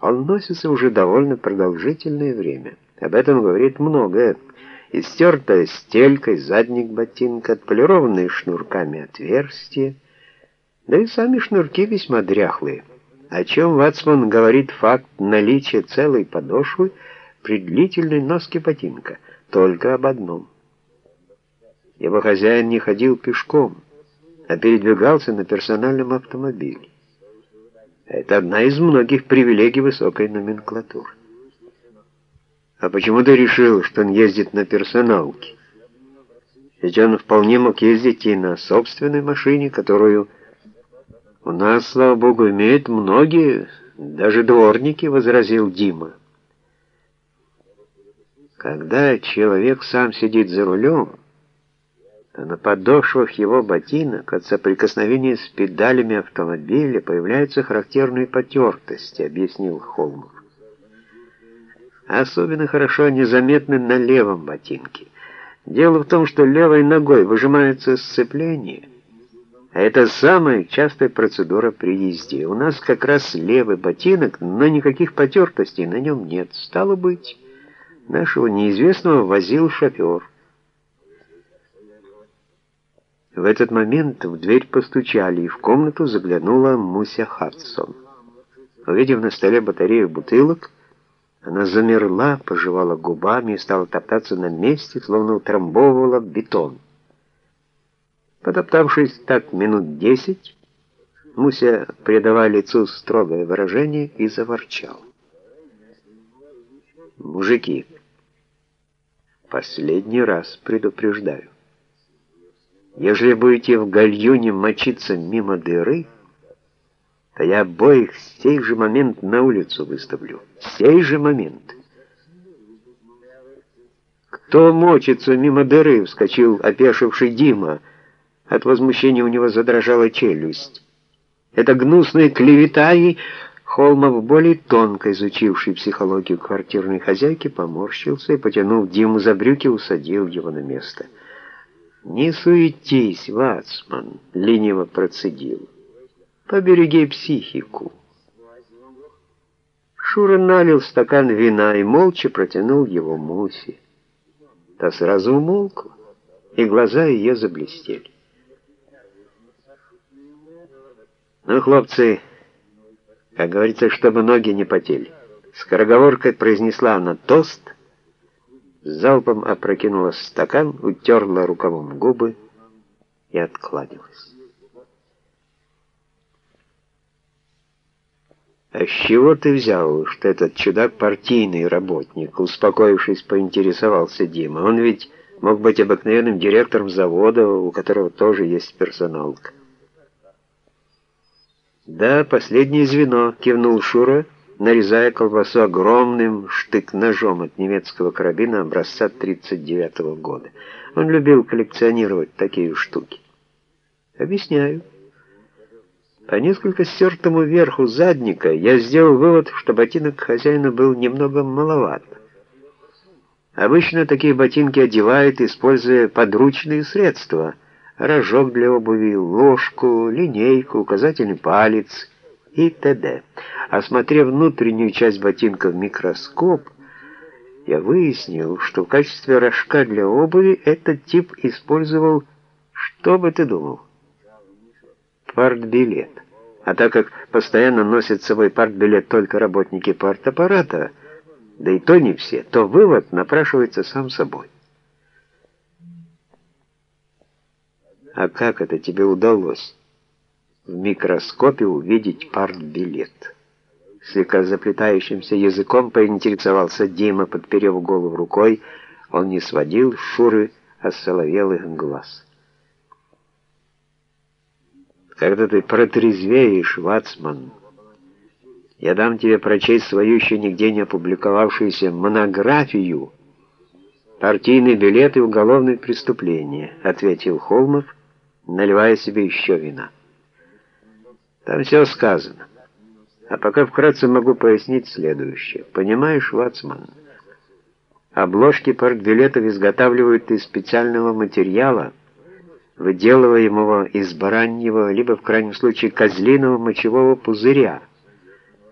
Он носится уже довольно продолжительное время. Об этом говорит многое. Истертая стелька задник ботинка, отполированные шнурками отверстия, да и сами шнурки весьма дряхлые. О чем Вацман говорит факт наличия целой подошвы при длительной носке ботинка? Только об одном. Его хозяин не ходил пешком, а передвигался на персональном автомобиле. Это одна из многих привилегий высокой номенклатуры. А почему ты решил, что он ездит на персоналке? Ведь он вполне мог ездить и на собственной машине, которую у нас, слава богу, имеют многие, даже дворники, возразил Дима. Когда человек сам сидит за рулем, то на подошвах его ботинок от соприкосновения с педалями автомобиля появляются характерные потертости, объяснил Холмов. Особенно хорошо они заметны на левом ботинке. Дело в том, что левой ногой выжимается сцепление, а это самая частая процедура при езде. У нас как раз левый ботинок, но никаких потертостей на нем нет. Стало быть, нашего неизвестного возил шофер. В этот момент в дверь постучали, и в комнату заглянула Муся Хадсон. Увидев на столе батарею бутылок, она замерла, пожевала губами и стала топтаться на месте, словно утрамбовывала бетон. Потоптавшись так минут десять, Муся, придавая лицу строгое выражение, и заворчал. «Мужики, последний раз предупреждаю. Ежели будете в гальюне мочиться мимо дыры, то я обоих в сей же момент на улицу выставлю. В сей же момент. «Кто мочится мимо дыры?» — вскочил опешивший Дима. От возмущения у него задрожала челюсть. Это гнусная клевета и... Холмов, более тонко изучивший психологию квартирной хозяйки, поморщился и, потянув Диму за брюки, усадил его на место — «Не суетись, Вацман», — лениво процедил. «Побереги психику». Шура налил стакан вина и молча протянул его Мусе. Та сразу умолкла, и глаза ее заблестели. «Ну, хлопцы, как говорится, чтобы ноги не потели». Скороговоркой произнесла она тост — залпом опрокинула стакан, утерла рукавом губы и откланялась. «А с чего ты взял, что этот чудак партийный работник?» Успокоившись, поинтересовался Дима. «Он ведь мог быть обыкновенным директором завода, у которого тоже есть персоналка». «Да, последнее звено», — кивнул Шура, — нарезая колбасу огромным штык-ножом от немецкого карабина образца 39 -го года. Он любил коллекционировать такие штуки. Объясняю. По несколько стертому верху задника я сделал вывод, что ботинок хозяина был немного маловат. Обычно такие ботинки одевают, используя подручные средства. Рожок для обуви, ложку, линейку, указательный палец и т.д. Осмотрев внутреннюю часть ботинка в микроскоп, я выяснил, что в качестве рожка для обуви этот тип использовал, что бы ты думал, партбилет. А так как постоянно носят с собой партбилет только работники партаппарата, да и то не все, то вывод напрашивается сам собой. А как это тебе удалось? В микроскопе увидеть партбилет. Слегка заплетающимся языком поинтересовался Дима, подперев голову рукой. Он не сводил Шуры осоловелых глаз. «Когда ты протрезвеешь, Вацман, я дам тебе прочесть свою еще нигде не опубликовавшуюся монографию «Партийный билет и уголовные преступления», — ответил Холмов, наливая себе еще вина. Там все сказано. А пока вкратце могу пояснить следующее. Понимаешь, Вацман, обложки партбилетов изготавливают из специального материала, выделываемого из бараньего, либо в крайнем случае козлиного мочевого пузыря,